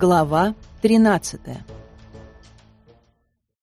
Глава 13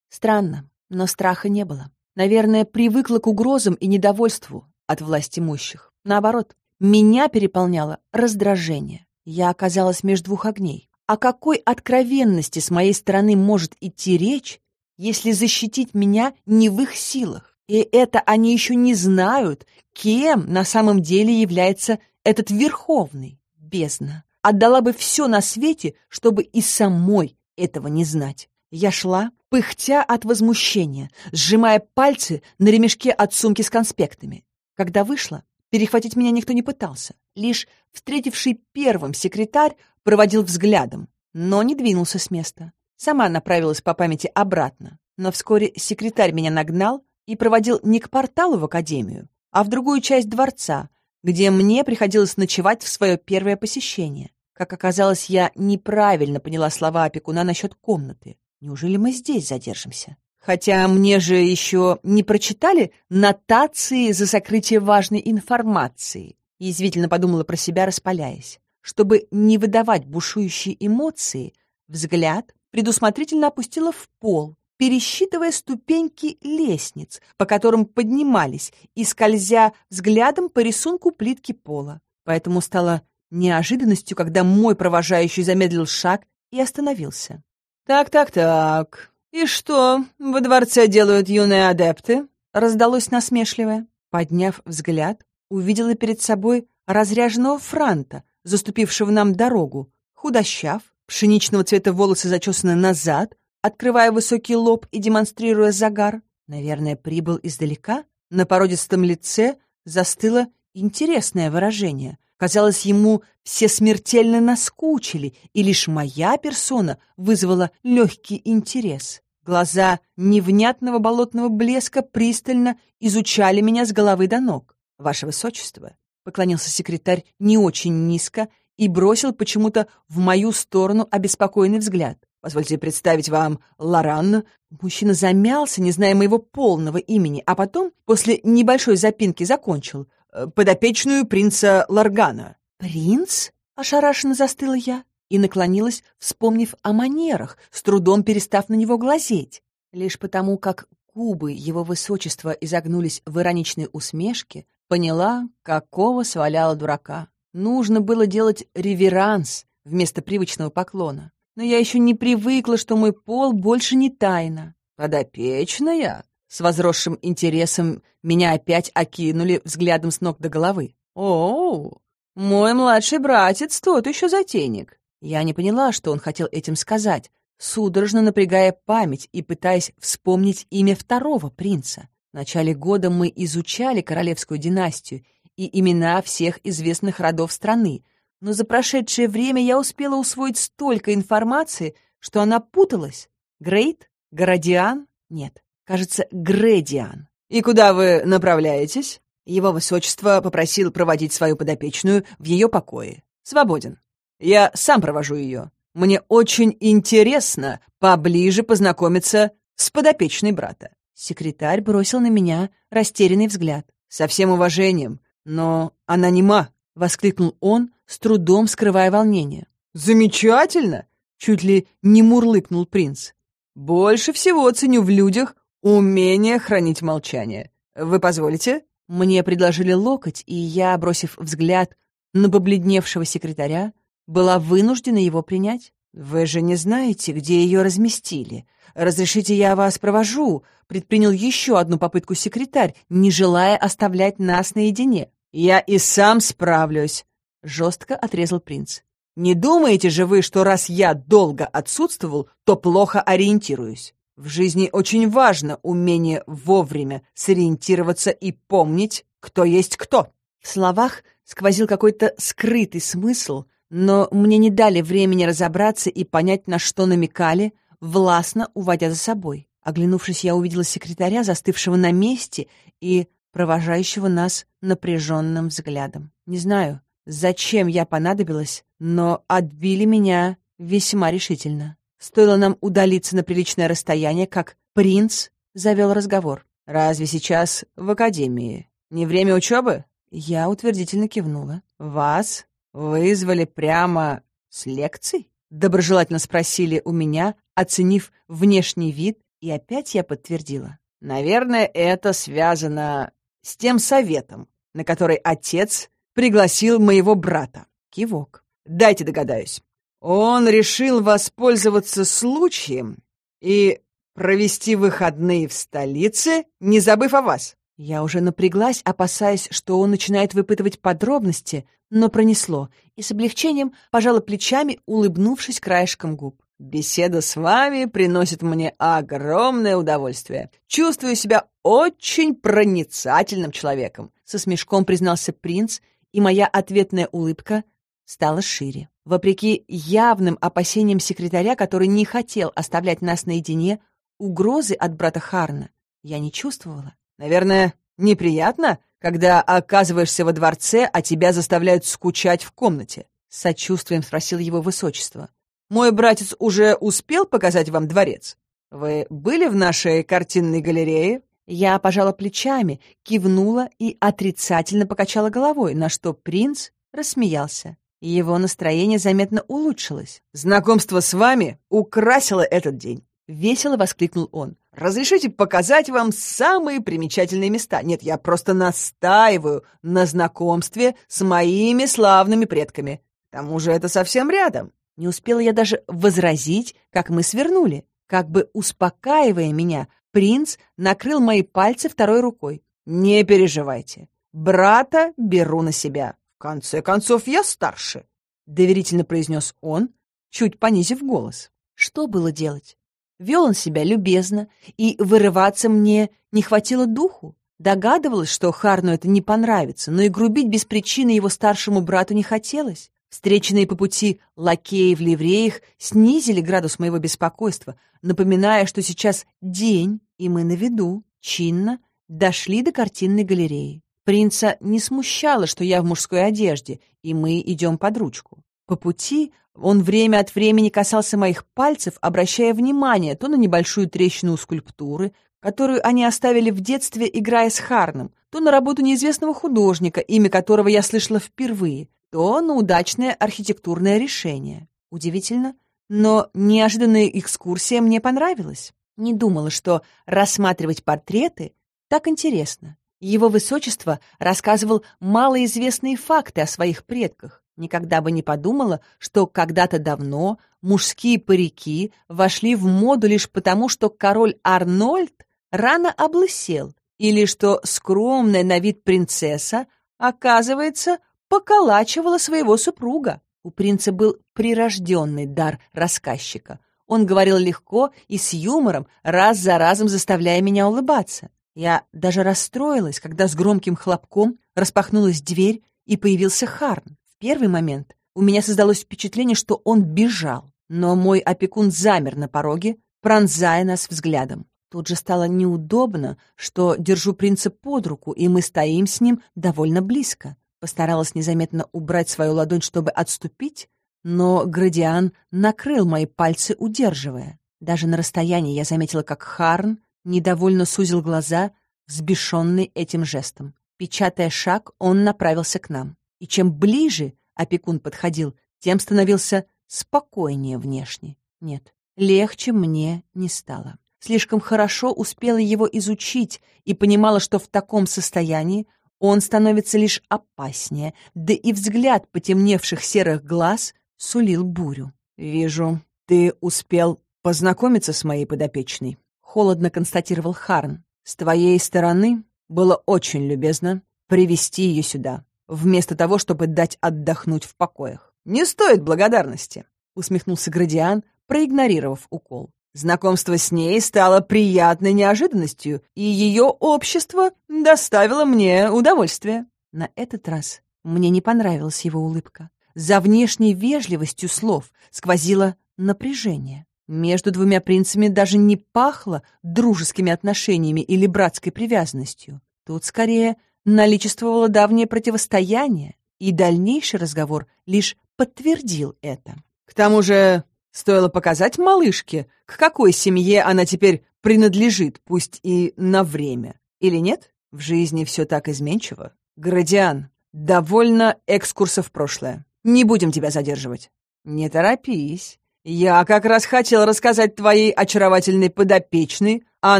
Странно, но страха не было. Наверное, привыкла к угрозам и недовольству от власть имущих. Наоборот, меня переполняло раздражение. Я оказалась между двух огней. О какой откровенности с моей стороны может идти речь, если защитить меня не в их силах? И это они еще не знают, кем на самом деле является этот Верховный. Бездна. Отдала бы все на свете, чтобы и самой этого не знать. Я шла, пыхтя от возмущения, сжимая пальцы на ремешке от сумки с конспектами. Когда вышла, перехватить меня никто не пытался. Лишь встретивший первым секретарь проводил взглядом, но не двинулся с места. Сама направилась по памяти обратно. Но вскоре секретарь меня нагнал и проводил не к порталу в академию, а в другую часть дворца, где мне приходилось ночевать в свое первое посещение. Как оказалось, я неправильно поняла слова опекуна насчет комнаты. Неужели мы здесь задержимся? Хотя мне же еще не прочитали нотации за сокрытие важной информации. Язвительно подумала про себя, распаляясь. Чтобы не выдавать бушующие эмоции, взгляд предусмотрительно опустила в пол, пересчитывая ступеньки лестниц, по которым поднимались, и скользя взглядом по рисунку плитки пола. Поэтому стало неожиданностью, когда мой провожающий замедлил шаг и остановился. «Так-так-так, и что во дворце делают юные адепты?» раздалось насмешливое. Подняв взгляд, увидела перед собой разряженного франта, заступившего нам дорогу, худощав, пшеничного цвета волосы зачесаны назад, открывая высокий лоб и демонстрируя загар. Наверное, прибыл издалека. На породистом лице застыло интересное выражение, Казалось, ему все смертельно наскучили, и лишь моя персона вызвала легкий интерес. Глаза невнятного болотного блеска пристально изучали меня с головы до ног. «Ваше Высочество», — поклонился секретарь не очень низко и бросил почему-то в мою сторону обеспокоенный взгляд. «Позвольте представить вам Лоран». Мужчина замялся, не зная моего полного имени, а потом, после небольшой запинки, закончил подопечную принца Ларгана». «Принц?» — ошарашенно застыла я и наклонилась, вспомнив о манерах, с трудом перестав на него глазеть. Лишь потому, как губы его высочества изогнулись в ироничной усмешке, поняла, какого сваляла дурака. Нужно было делать реверанс вместо привычного поклона. Но я еще не привыкла, что мой пол больше не тайна. «Подопечная?» С возросшим интересом меня опять окинули взглядом с ног до головы. «О, мой младший братец тот еще затейник». Я не поняла, что он хотел этим сказать, судорожно напрягая память и пытаясь вспомнить имя второго принца. В начале года мы изучали королевскую династию и имена всех известных родов страны, но за прошедшее время я успела усвоить столько информации, что она путалась. Грейт? Городиан? Нет. Кажется, Гредиан. «И куда вы направляетесь?» Его высочество попросил проводить свою подопечную в ее покое. «Свободен. Я сам провожу ее. Мне очень интересно поближе познакомиться с подопечной брата». Секретарь бросил на меня растерянный взгляд. «Со всем уважением, но она нема!» — воскликнул он, с трудом скрывая волнение. «Замечательно!» — чуть ли не мурлыкнул принц. «Больше всего ценю в людях Умение хранить молчание. Вы позволите? Мне предложили локоть, и я, бросив взгляд на побледневшего секретаря, была вынуждена его принять. Вы же не знаете, где ее разместили. Разрешите, я вас провожу. Предпринял еще одну попытку секретарь, не желая оставлять нас наедине. Я и сам справлюсь, жестко отрезал принц. Не думаете же вы, что раз я долго отсутствовал, то плохо ориентируюсь? В жизни очень важно умение вовремя сориентироваться и помнить, кто есть кто. В словах сквозил какой-то скрытый смысл, но мне не дали времени разобраться и понять, на что намекали, властно уводя за собой. Оглянувшись, я увидела секретаря, застывшего на месте и провожающего нас напряженным взглядом. Не знаю, зачем я понадобилась, но отбили меня весьма решительно. Стоило нам удалиться на приличное расстояние, как принц завел разговор. «Разве сейчас в академии не время учебы?» Я утвердительно кивнула. «Вас вызвали прямо с лекций?» Доброжелательно спросили у меня, оценив внешний вид, и опять я подтвердила. Наверное, это связано с тем советом, на который отец пригласил моего брата. Кивок. Дайте догадаюсь. Он решил воспользоваться случаем и провести выходные в столице, не забыв о вас. Я уже напряглась, опасаясь, что он начинает выпытывать подробности, но пронесло, и с облегчением пожала плечами, улыбнувшись краешком губ. Беседа с вами приносит мне огромное удовольствие. Чувствую себя очень проницательным человеком, со смешком признался принц, и моя ответная улыбка стала шире. Вопреки явным опасениям секретаря, который не хотел оставлять нас наедине, угрозы от брата Харна я не чувствовала. Наверное, неприятно, когда оказываешься во дворце, а тебя заставляют скучать в комнате? С сочувствием спросил его высочество. Мой братец уже успел показать вам дворец? Вы были в нашей картинной галерее?» Я пожала плечами, кивнула и отрицательно покачала головой, на что принц рассмеялся. Его настроение заметно улучшилось. «Знакомство с вами украсило этот день!» — весело воскликнул он. «Разрешите показать вам самые примечательные места? Нет, я просто настаиваю на знакомстве с моими славными предками. К тому же это совсем рядом. Не успела я даже возразить, как мы свернули. Как бы успокаивая меня, принц накрыл мои пальцы второй рукой. «Не переживайте. Брата беру на себя. Конце концов, я старше», — доверительно произнес он, чуть понизив голос. Что было делать? Вел он себя любезно, и вырываться мне не хватило духу. Догадывалась, что Харну это не понравится, но и грубить без причины его старшему брату не хотелось. Встреченные по пути лакеи в ливреях снизили градус моего беспокойства, напоминая, что сейчас день, и мы на виду, чинно, дошли до картинной галереи. Принца не смущало, что я в мужской одежде, и мы идем под ручку. По пути он время от времени касался моих пальцев, обращая внимание то на небольшую трещину у скульптуры, которую они оставили в детстве, играя с Харном, то на работу неизвестного художника, имя которого я слышала впервые, то на удачное архитектурное решение. Удивительно, но неожиданная экскурсия мне понравилась. Не думала, что рассматривать портреты так интересно. Его высочество рассказывал малоизвестные факты о своих предках. Никогда бы не подумала, что когда-то давно мужские парики вошли в моду лишь потому, что король Арнольд рано облысел, или что скромная на вид принцесса, оказывается, поколачивала своего супруга. У принца был прирожденный дар рассказчика. Он говорил легко и с юмором, раз за разом заставляя меня улыбаться. Я даже расстроилась, когда с громким хлопком распахнулась дверь и появился Харн. В первый момент у меня создалось впечатление, что он бежал, но мой опекун замер на пороге, пронзая нас взглядом. Тут же стало неудобно, что держу принца под руку, и мы стоим с ним довольно близко. Постаралась незаметно убрать свою ладонь, чтобы отступить, но Градиан накрыл мои пальцы, удерживая. Даже на расстоянии я заметила, как Харн недовольно сузил глаза, взбешенный этим жестом. Печатая шаг, он направился к нам. И чем ближе опекун подходил, тем становился спокойнее внешне. Нет, легче мне не стало. Слишком хорошо успела его изучить и понимала, что в таком состоянии он становится лишь опаснее, да и взгляд потемневших серых глаз сулил бурю. «Вижу, ты успел познакомиться с моей подопечной», — холодно констатировал Харн. «С твоей стороны было очень любезно привести ее сюда, вместо того, чтобы дать отдохнуть в покоях. Не стоит благодарности», — усмехнулся Градиан, проигнорировав укол. Знакомство с ней стало приятной неожиданностью, и ее общество доставило мне удовольствие. На этот раз мне не понравилась его улыбка. За внешней вежливостью слов сквозило напряжение. Между двумя принцами даже не пахло дружескими отношениями или братской привязанностью. Тут скорее наличествовало давнее противостояние, и дальнейший разговор лишь подтвердил это. К тому же Стоило показать малышке, к какой семье она теперь принадлежит, пусть и на время. Или нет? В жизни все так изменчиво. Градиан, довольно экскурса в прошлое. Не будем тебя задерживать. не торопись. Я как раз хотел рассказать твоей очаровательной подопечной о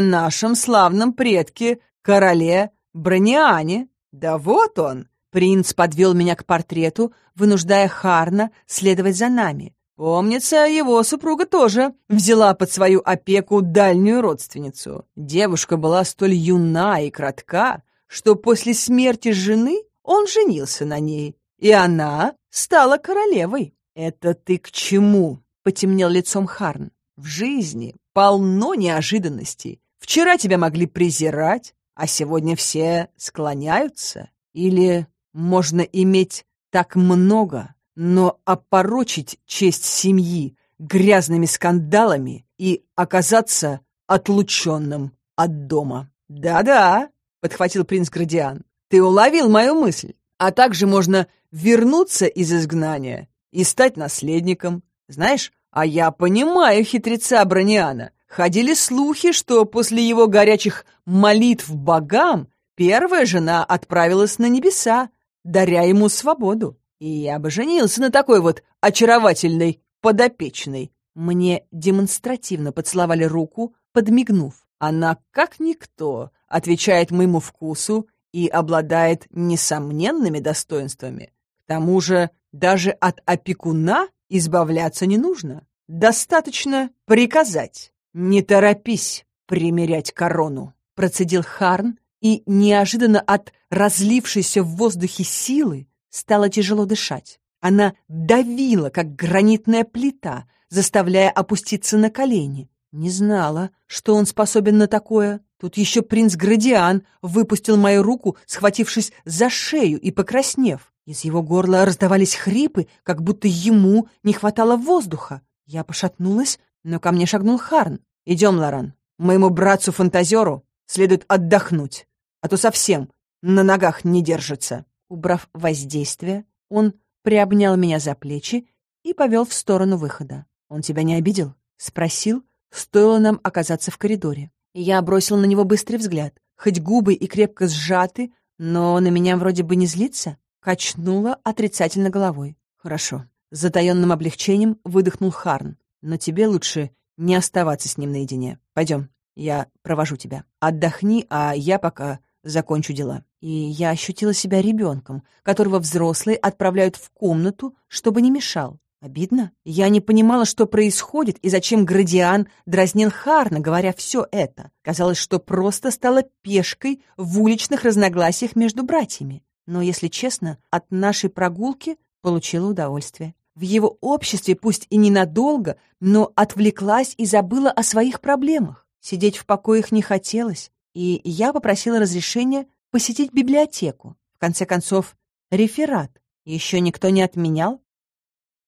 нашем славном предке, короле Брониане. Да вот он!» Принц подвел меня к портрету, вынуждая Харна следовать за нами. Помнится, его супруга тоже взяла под свою опеку дальнюю родственницу. Девушка была столь юна и кратка, что после смерти жены он женился на ней, и она стала королевой. «Это ты к чему?» — потемнел лицом Харн. «В жизни полно неожиданностей. Вчера тебя могли презирать, а сегодня все склоняются. Или можно иметь так много, но опорочить честь семьи грязными скандалами и оказаться отлученным от дома. «Да-да», — подхватил принц Градиан, — «ты уловил мою мысль. А также можно вернуться из изгнания и стать наследником. Знаешь, а я понимаю хитреца Брониана. Ходили слухи, что после его горячих молитв богам первая жена отправилась на небеса, даря ему свободу. И я бы женился на такой вот очаровательной подопечной. Мне демонстративно поцеловали руку, подмигнув. Она, как никто, отвечает моему вкусу и обладает несомненными достоинствами. К тому же даже от опекуна избавляться не нужно. Достаточно приказать. «Не торопись примерять корону», — процедил Харн, и неожиданно от разлившейся в воздухе силы Стало тяжело дышать. Она давила, как гранитная плита, заставляя опуститься на колени. Не знала, что он способен на такое. Тут еще принц Градиан выпустил мою руку, схватившись за шею и покраснев. Из его горла раздавались хрипы, как будто ему не хватало воздуха. Я пошатнулась, но ко мне шагнул Харн. «Идем, Лоран. Моему братцу-фантазеру следует отдохнуть, а то совсем на ногах не держится». Убрав воздействие, он приобнял меня за плечи и повел в сторону выхода. «Он тебя не обидел?» — спросил, стоило нам оказаться в коридоре. Я бросил на него быстрый взгляд. Хоть губы и крепко сжаты, но на меня вроде бы не злится. Качнула отрицательно головой. «Хорошо». С затаённым облегчением выдохнул Харн. «Но тебе лучше не оставаться с ним наедине. Пойдем, я провожу тебя. Отдохни, а я пока закончу дела. И я ощутила себя ребенком, которого взрослые отправляют в комнату, чтобы не мешал. Обидно. Я не понимала, что происходит и зачем Градиан дразнил Харна, говоря все это. Казалось, что просто стала пешкой в уличных разногласиях между братьями. Но, если честно, от нашей прогулки получила удовольствие. В его обществе, пусть и ненадолго, но отвлеклась и забыла о своих проблемах. Сидеть в покоях не хотелось, и я попросила разрешения посетить библиотеку. В конце концов, реферат еще никто не отменял.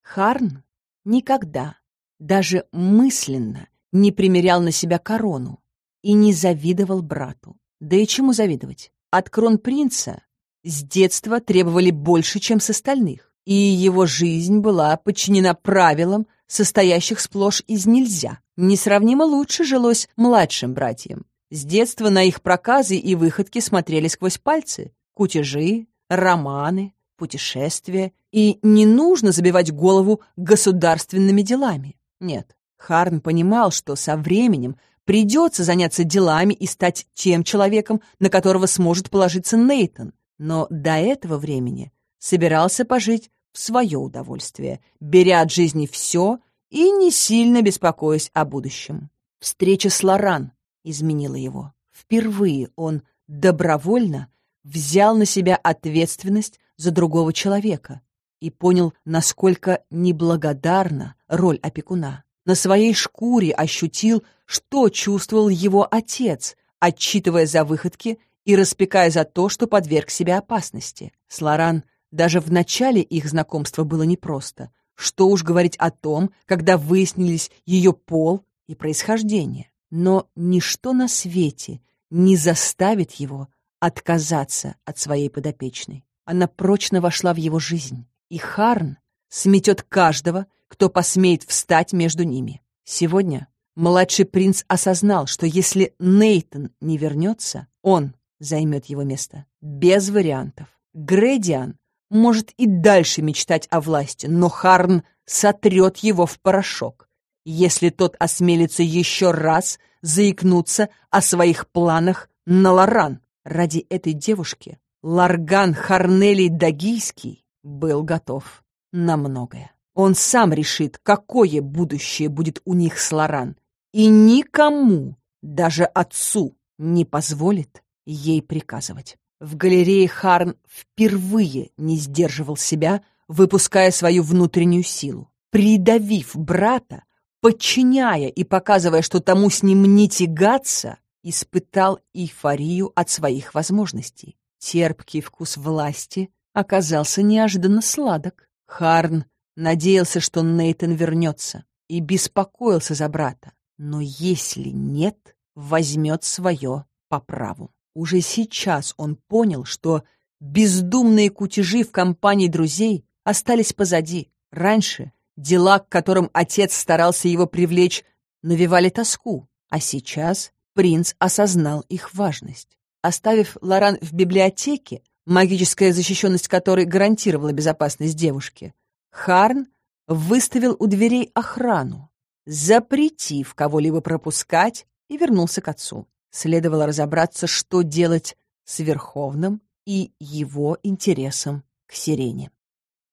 Харн никогда, даже мысленно, не примерял на себя корону и не завидовал брату. Да и чему завидовать? От кронпринца с детства требовали больше, чем с остальных, и его жизнь была подчинена правилам, состоящих сплошь из «нельзя». Несравнимо лучше жилось младшим братьям. С детства на их проказы и выходки смотрели сквозь пальцы. Кутежи, романы, путешествия. И не нужно забивать голову государственными делами. Нет, Харн понимал, что со временем придется заняться делами и стать тем человеком, на которого сможет положиться Нейтон. Но до этого времени собирался пожить в свое удовольствие, беря от жизни все и не сильно беспокоясь о будущем. Встреча с Лоран изменила его. Впервые он добровольно взял на себя ответственность за другого человека и понял, насколько неблагодарна роль опекуна. На своей шкуре ощутил, что чувствовал его отец, отчитывая за выходки и распекая за то, что подверг себя опасности. С Лоран даже в начале их знакомства было непросто. Что уж говорить о том, когда выяснились ее пол и происхождение. Но ничто на свете не заставит его отказаться от своей подопечной. Она прочно вошла в его жизнь, и Харн сметет каждого, кто посмеет встать между ними. Сегодня младший принц осознал, что если Нейтон не вернется, он займет его место. Без вариантов. Грэдиан может и дальше мечтать о власти, но Харн сотрет его в порошок, если тот осмелится еще раз заикнуться о своих планах на Лоран. Ради этой девушки Ларган Харнелий Дагийский был готов на многое. Он сам решит, какое будущее будет у них с Лоран, и никому, даже отцу, не позволит ей приказывать. В галерее Харн впервые не сдерживал себя, выпуская свою внутреннюю силу. Придавив брата, подчиняя и показывая, что тому с ним не тягаться, испытал эйфорию от своих возможностей. Терпкий вкус власти оказался неожиданно сладок. Харн надеялся, что Нейтон вернется, и беспокоился за брата. Но если нет, возьмет свое по праву. Уже сейчас он понял, что бездумные кутежи в компании друзей остались позади. Раньше дела, к которым отец старался его привлечь, навевали тоску, а сейчас принц осознал их важность. Оставив Лоран в библиотеке, магическая защищенность которой гарантировала безопасность девушки, Харн выставил у дверей охрану, запретив кого-либо пропускать, и вернулся к отцу. Следовало разобраться, что делать с Верховным и его интересом к Сирене.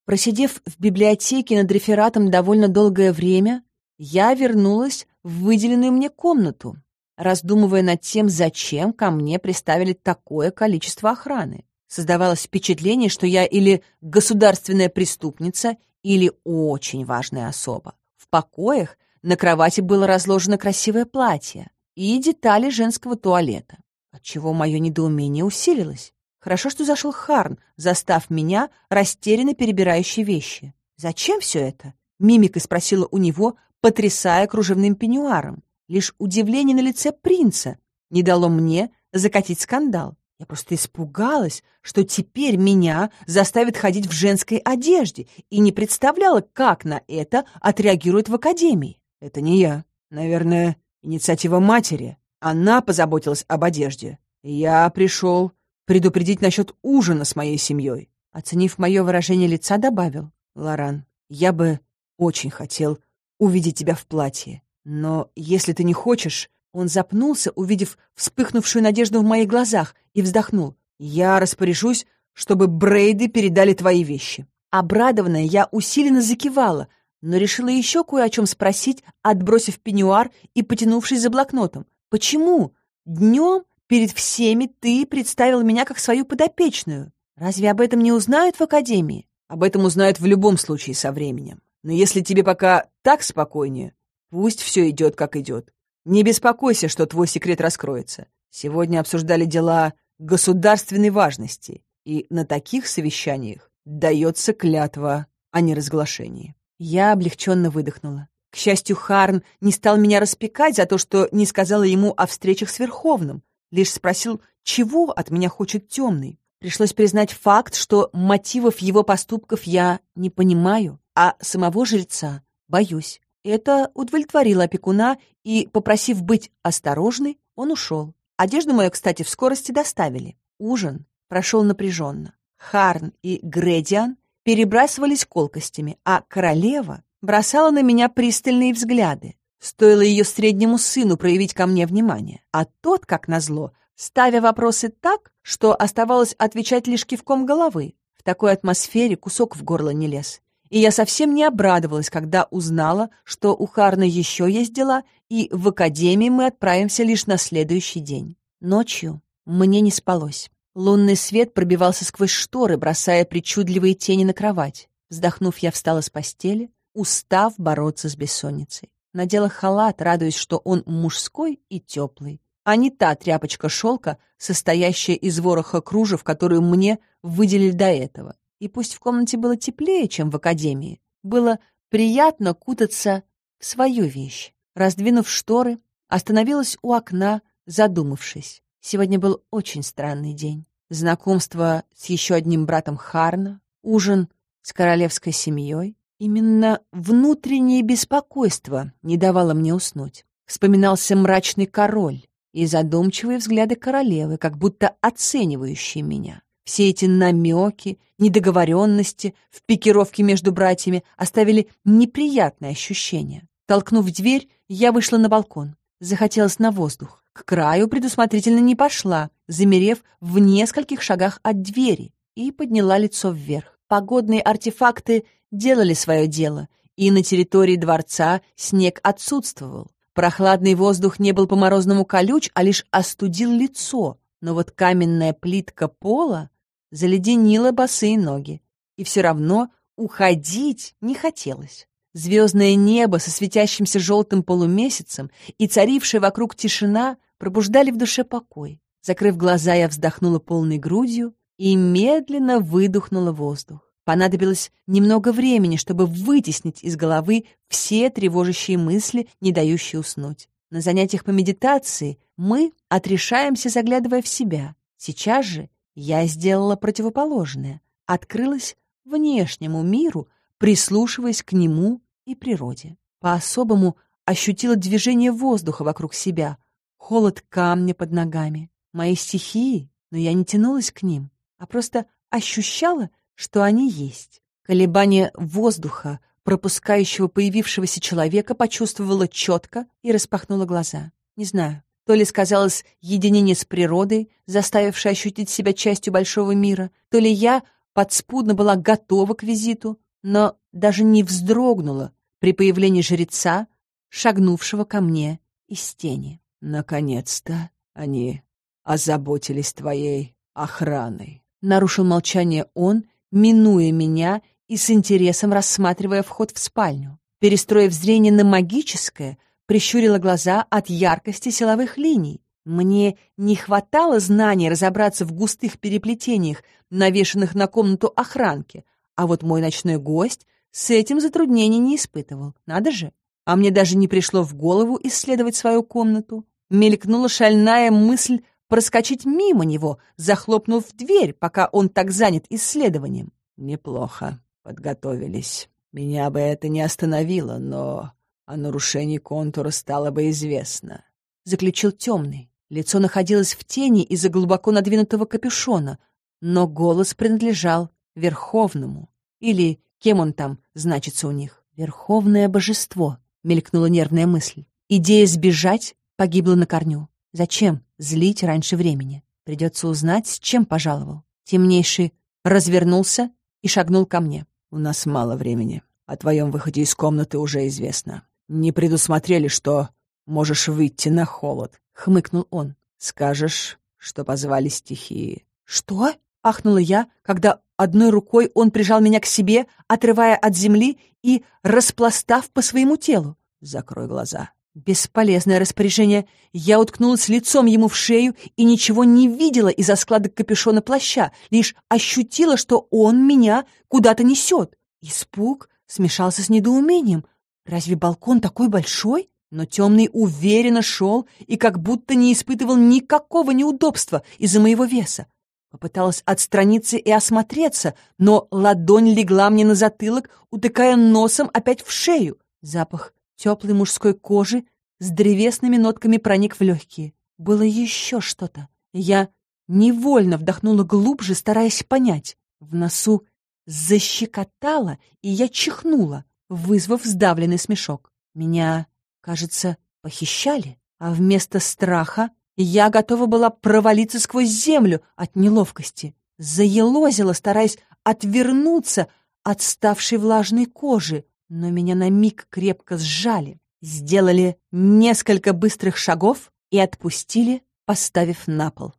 Просидев в библиотеке над рефератом довольно долгое время, я вернулась в выделенную мне комнату, раздумывая над тем, зачем ко мне приставили такое количество охраны. Создавалось впечатление, что я или государственная преступница, или очень важная особа. В покоях на кровати было разложено красивое платье и детали женского туалета, отчего мое недоумение усилилось. Хорошо, что зашел Харн, застав меня растерянно перебирающей вещи. «Зачем все это?» — мимикой спросила у него, потрясая кружевным пеньюаром. Лишь удивление на лице принца не дало мне закатить скандал. Я просто испугалась, что теперь меня заставят ходить в женской одежде и не представляла, как на это отреагируют в академии. Это не я. Наверное, инициатива матери. Она позаботилась об одежде. Я пришел предупредить насчет ужина с моей семьей. Оценив мое выражение лица, добавил. Лоран, я бы очень хотел увидеть тебя в платье. Но если ты не хочешь, он запнулся, увидев вспыхнувшую надежду в моих глазах, и вздохнул. «Я распоряжусь, чтобы Брейды передали твои вещи». Обрадованная, я усиленно закивала, но решила еще кое о чем спросить, отбросив пеньюар и потянувшись за блокнотом. «Почему? Днем перед всеми ты представил меня как свою подопечную. Разве об этом не узнают в Академии?» «Об этом узнают в любом случае со временем. Но если тебе пока так спокойнее, пусть все идет, как идет. Не беспокойся, что твой секрет раскроется. Сегодня обсуждали дела государственной важности, и на таких совещаниях дается клятва о неразглашении. Я облегченно выдохнула. К счастью, Харн не стал меня распекать за то, что не сказала ему о встречах с Верховным, лишь спросил, чего от меня хочет темный. Пришлось признать факт, что мотивов его поступков я не понимаю, а самого жреца боюсь. Это удовлетворило опекуна, и, попросив быть осторожной, он ушел. Одежду мою, кстати, в скорости доставили. Ужин прошел напряженно. Харн и Гредиан перебрасывались колкостями, а королева бросала на меня пристальные взгляды. Стоило ее среднему сыну проявить ко мне внимание. А тот, как назло, ставя вопросы так, что оставалось отвечать лишь кивком головы. В такой атмосфере кусок в горло не лез. И я совсем не обрадовалась, когда узнала, что у Харна еще есть дела, и в академии мы отправимся лишь на следующий день. Ночью мне не спалось. Лунный свет пробивался сквозь шторы, бросая причудливые тени на кровать. Вздохнув, я встала с постели, устав бороться с бессонницей. Надела халат, радуясь, что он мужской и теплый, а не та тряпочка шелка, состоящая из вороха кружев, которую мне выделили до этого и пусть в комнате было теплее, чем в академии, было приятно кутаться в свою вещь. Раздвинув шторы, остановилась у окна, задумавшись. Сегодня был очень странный день. Знакомство с еще одним братом Харна, ужин с королевской семьей. Именно внутреннее беспокойство не давало мне уснуть. Вспоминался мрачный король и задумчивые взгляды королевы, как будто оценивающие меня. Все эти намеки, недоговоренности в пикировке между братьями оставили неприятное ощущение. Толкнув дверь, я вышла на балкон. Захотелось на воздух. К краю предусмотрительно не пошла, замерев в нескольких шагах от двери, и подняла лицо вверх. Погодные артефакты делали свое дело, и на территории дворца снег отсутствовал. Прохладный воздух не был по-морозному колюч, а лишь остудил лицо, но вот каменная плитка пола заледенила босые ноги, и все равно уходить не хотелось. Звездное небо со светящимся желтым полумесяцем и царившая вокруг тишина пробуждали в душе покой. Закрыв глаза, я вздохнула полной грудью и медленно выдохнула воздух. Понадобилось немного времени, чтобы вытеснить из головы все тревожащие мысли, не дающие уснуть. На занятиях по медитации мы отрешаемся, заглядывая в себя. Сейчас же я сделала противоположное. Открылась внешнему миру, прислушиваясь к нему и природе. По-особому ощутила движение воздуха вокруг себя, холод камня под ногами. Мои стихии, но я не тянулась к ним, а просто ощущала, что они есть. Колебание воздуха, пропускающего появившегося человека, почувствовала четко и распахнула глаза. Не знаю, то ли сказалось единение с природой, заставившее ощутить себя частью большого мира, то ли я подспудно была готова к визиту, но даже не вздрогнула при появлении жреца, шагнувшего ко мне из тени. «Наконец-то они озаботились твоей охраной», — нарушил молчание он, минуя меня и с интересом рассматривая вход в спальню. Перестроив зрение на магическое, прищурила глаза от яркости силовых линий. Мне не хватало знаний разобраться в густых переплетениях, навешанных на комнату охранки, а вот мой ночной гость с этим затруднений не испытывал. Надо же! А мне даже не пришло в голову исследовать свою комнату. Мелькнула шальная мысль проскочить мимо него, захлопнув дверь, пока он так занят исследованием. Неплохо подготовились. Меня бы это не остановило, но о нарушении контура стало бы известно. Заключил темный. Лицо находилось в тени из-за глубоко надвинутого капюшона, но голос принадлежал Верховному. Или кем он там значится у них? Верховное божество, мелькнула нервная мысль. Идея сбежать погибла на корню. Зачем злить раньше времени? Придется узнать, с чем пожаловал. Темнейший развернулся и шагнул ко мне. «У нас мало времени. О твоем выходе из комнаты уже известно. Не предусмотрели, что можешь выйти на холод», — хмыкнул он. «Скажешь, что позвали стихии». «Что?» — ахнула я, когда одной рукой он прижал меня к себе, отрывая от земли и распластав по своему телу. «Закрой глаза». Бесполезное распоряжение. Я уткнулась лицом ему в шею и ничего не видела из-за складок капюшона плаща, лишь ощутила, что он меня куда-то несет. Испуг смешался с недоумением. Разве балкон такой большой? Но темный уверенно шел и как будто не испытывал никакого неудобства из-за моего веса. Попыталась отстраниться и осмотреться, но ладонь легла мне на затылок, утыкая носом опять в шею. Запах теплой мужской кожи с древесными нотками проник в легкие. Было еще что-то. Я невольно вдохнула глубже, стараясь понять. В носу защекотало, и я чихнула, вызвав сдавленный смешок. Меня, кажется, похищали, а вместо страха я готова была провалиться сквозь землю от неловкости. Заелозила, стараясь отвернуться от ставшей влажной кожи, но меня на миг крепко сжали, сделали несколько быстрых шагов и отпустили, поставив на пол.